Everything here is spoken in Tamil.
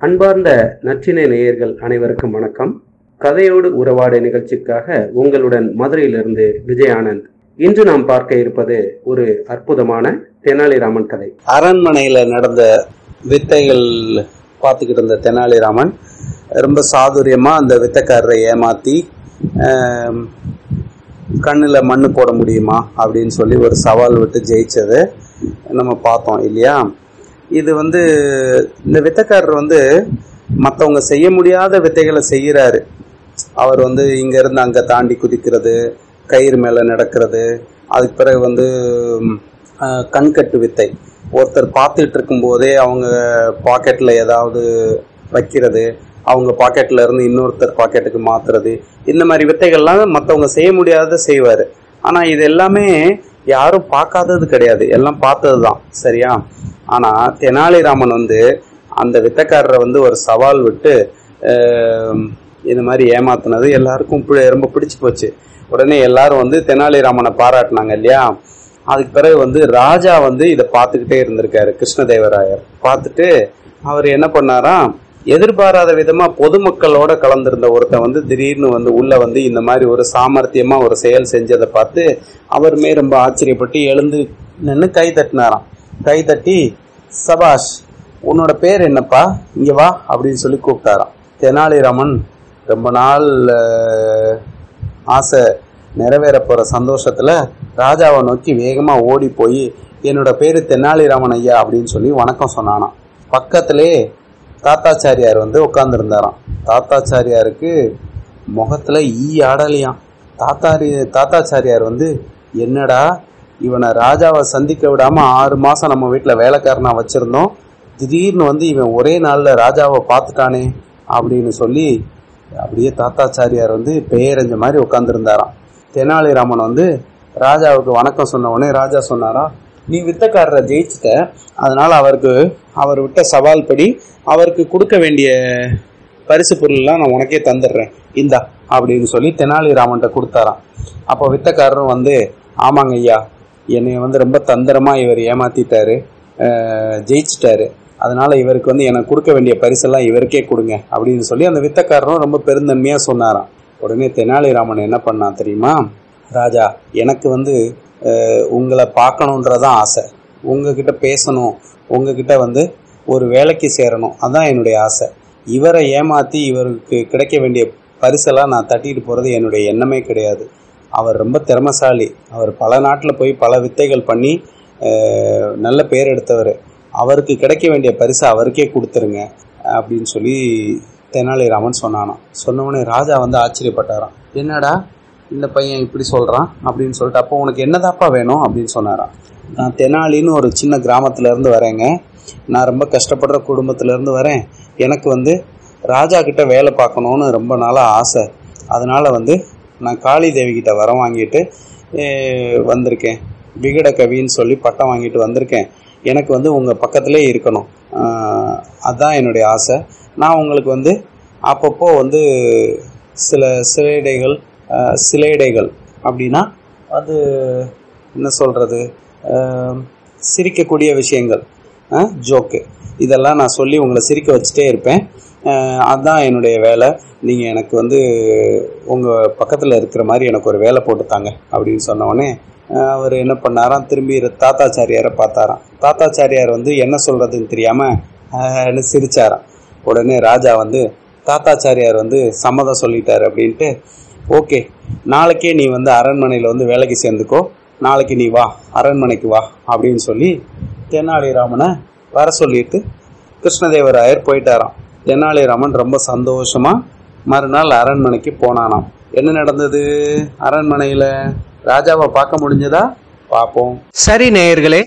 அன்பார்ந்த நற்றினை நேயர்கள் அனைவருக்கும் வணக்கம். கதையோடு உறவாடு நிகழ்ச்சிக்காக உங்களுடன் மதுரையிலிருந்து விஜய் ஆனந்த் இன்று நாம் பார்க்க இருப்பது ஒரு அற்புதமான தெனாலிராமன் கதை. அரண்மனையில் நடந்த வித்தைகள் பார்த்துக்கிட்டு இருந்த தெனாலிராமன் ரொம்ப சாதுரியமாக அந்த வித்தக்காரரை ஏமாற்றி கண்ணில் மண்ணு போட முடியுமா அப்படின்னு சொல்லி ஒரு சவால் விட்டு ஜெயிச்சது நம்ம பார்த்தோம் இல்லையா? இது வந்து இந்த வித்தைக்காரர் வந்து மற்றவங்க செய்ய முடியாத வித்தைகளை செய்கிறாரு அவர் வந்து இங்கேருந்து அங்கே தாண்டி குதிக்கிறது கயிறு மேலே நடக்கிறது. அதுக்கு பிறகு வந்து கண்கட்டு வித்தை. ஒருத்தர் பார்த்துட்டு இருக்கும்போதே அவங்க பாக்கெட்டில் ஏதாவது வைக்கிறது அவங்க பாக்கெட்டில் இருந்து இன்னொருத்தர் பாக்கெட்டுக்கு மாற்றுறது இந்த மாதிரி வித்தைகள்லாம் மற்றவங்க செய்ய முடியாததை செய்வார். ஆனால் இது எல்லாமே யாரும் பார்க்காதது கிடையாது. எல்லாம் பார்த்தது தான் சரியா? ஆனால் தெனாலிராமன் வந்து அந்த வித்தக்காரரை வந்து ஒரு சவால் விட்டு இந்த மாதிரி ஏமாத்தினது எல்லாருக்கும் ரொம்ப பிடிச்சு போச்சு. உடனே எல்லாரும் வந்து தெனாலிராமனை பாராட்டினாங்க இல்லையா? அதுக்கு பிறகு வந்து ராஜா வந்து இதை பார்த்துக்கிட்டே இருந்திருக்காரு கிருஷ்ணதேவராயர். பார்த்துட்டு அவர் என்ன பண்ணாராம்? எதிர்பாராத விதமா பொதுமக்களோட கலந்திருந்த ஒருத்தன் வந்து திடீர்னு வந்து உள்ள வந்து இந்த மாதிரி ஒரு சாமர்த்தியமா ஒரு செயல் செஞ்சதை பார்த்து அவருமே ரொம்ப ஆச்சரியப்பட்டு எழுந்து நின்று கை தட்டினாராம். கை தட்டி சபாஷ் உன்னோட பேர் என்னப்பா? இங்க வா அப்படின்னு சொல்லி கூப்பிட்டாராம். தெனாலிராமன் ரொம்ப நாள் ஆசை நிறைவேற போற சந்தோஷத்துல ராஜாவை நோக்கி வேகமா ஓடி போய் என்னோட பேரு தெனாலிராமன் ஐயா அப்படின்னு சொல்லி வணக்கம் சொன்னானாம். பக்கத்திலே தாத்தாச்சாரியார் வந்து உட்காந்துருந்தாராம் தாத்தாச்சாரியாருக்கு முகத்தில் ஈ ஆடலையாம். தாத்தாரி தாத்தாச்சாரியார் வந்து என்னடா இவனை ராஜாவை சந்திக்க விடாமல் ஆறு மாதம் நம்ம வீட்டில் வேலைக்காரனாக வச்சுருந்தோம். திடீர்னு வந்து இவன் ஒரே நாளில் ராஜாவை பார்த்துட்டானே அப்படின்னு சொல்லி அப்படியே தாத்தாச்சாரியார் வந்து பெயரஞ்ச மாதிரி உட்காந்துருந்தாராம் தெனாலிராமன் வந்து ராஜாவுக்கு வணக்கம் சொன்ன உடனே ராஜா சொன்னாரா நீ வித்தக்காரரை ஜெயிச்சிட்ட அதனால் அவருக்கு அவர் விட்ட சவால் படி அவருக்கு கொடுக்க வேண்டிய பரிசு பொருள்லாம் நான் உனக்கே தந்துடுறேன். இந்தா அப்படின்னு சொல்லி தெனாலிராமன்ட்ட கொடுத்தாராம். அப்போ வித்தக்காரரும் வந்து ஆமாங்க ஐயா என்னை வந்து ரொம்ப தந்திரமாக இவர் ஏமாத்திட்டாரு ஜெயிச்சிட்டாரு. அதனால இவருக்கு வந்து எனக்கு கொடுக்க வேண்டிய பரிசெல்லாம் இவருக்கே கொடுங்க அப்படின்னு சொல்லி அந்த வித்தக்காரரும் ரொம்ப பெருந்தன்மையாக சொன்னாராம். உடனே தெனாலிராமன் என்ன பண்ணான் தெரியுமா? ராஜா எனக்கு வந்து உங்களை பார்க்கணுன்றதான் ஆசை. உங்ககிட்ட பேசணும் உங்ககிட்ட வந்து ஒரு வேலைக்கு சேரணும் அதான் என்னுடைய ஆசை. இவரை ஏமாற்றி இவருக்கு கிடைக்க வேண்டிய பரிசெல்லாம் நான் தட்டிட்டு போகிறது என்னுடைய எண்ணமே கிடையாது. அவர் ரொம்ப திறமசாலி. அவர் பல நாட்டில் போய் பல வித்தைகள் பண்ணி நல்ல பேர் எடுத்தவர். அவருக்கு கிடைக்க வேண்டிய பரிசை அவருக்கே கொடுத்துருங்க அப்படின்னு சொல்லி தெனாலிராமன் சொன்னானாம். சொன்னவொடனே ராஜா வந்து ஆச்சரியப்பட்டாராம். என்னடா இந்த பையன் இப்படி சொல்கிறான் அப்படின்னு சொல்லிட்டு அப்போ உனக்கு என்னதாப்பா வேணும் அப்படின்னு சொன்னாரான் நான் தெனாலின்னு ஒரு சின்ன கிராமத்துலேருந்து வரேங்க. நான் ரொம்ப கஷ்டப்படுற குடும்பத்துலேருந்து வரேன். எனக்கு வந்து ராஜா கிட்ட வேலை பார்க்கணுன்னு ரொம்ப நாளாக ஆசை. அதனால் வந்து நான் காளி தேவி கிட்ட வரம் வாங்கிட்டு வந்திருக்கேன். விகட கவின்னு சொல்லி பட்டம் வாங்கிட்டு வந்திருக்கேன். எனக்கு வந்து உங்கள் பக்கத்திலே இருக்கணும். அதுதான் என்னுடைய ஆசை. நான் உங்களுக்கு வந்து அப்பப்போ வந்து சில சிலைடைகள் சிலேடைகள் அப்படின்னா அது என்ன சொல்கிறது சிரிக்கக்கூடிய விஷயங்கள். ஜோக்கு இதெல்லாம் நான் சொல்லி உங்களை சிரிக்க வச்சுட்டே இருப்பேன். அதுதான் என்னுடைய வேலை. நீங்கள் எனக்கு வந்து உங்கள் பக்கத்தில் இருக்கிற மாதிரி எனக்கு ஒரு வேலை போட்டுத்தாங்க அப்படின்னு சொன்னோடனே அவர் என்ன பண்ணாராம்? திரும்பி தாத்தாச்சாரியாரை பார்த்தாராம். தாத்தாச்சாரியார் வந்து என்ன சொல்கிறதுன்னு தெரியாமல் சிரிச்சாராம். உடனே ராஜா வந்து தாத்தாச்சாரியார் வந்து சம்மதம் சொல்லிட்டார் அப்படின்ட்டு ஓகே. நாளைக்கே நீ வந்து அரண்மனையில் வந்து வேலைக்கு சேர்ந்துக்கோ. நாளைக்கு நீ வா அரண்மனைக்கு வா அப்படின்னு சொல்லி தெனாலிராமனை வர சொல்லிட்டு கிருஷ்ணதேவராயர் போயிட்டாராம். தெனாலிராமன் ரொம்ப சந்தோஷமாக மறுநாள் அரண்மனைக்கு போனானாம். என்ன நடந்தது? அரண்மனையில் ராஜாவை பார்க்க முடிஞ்சதா? பார்ப்போம். சரி நேயர்களே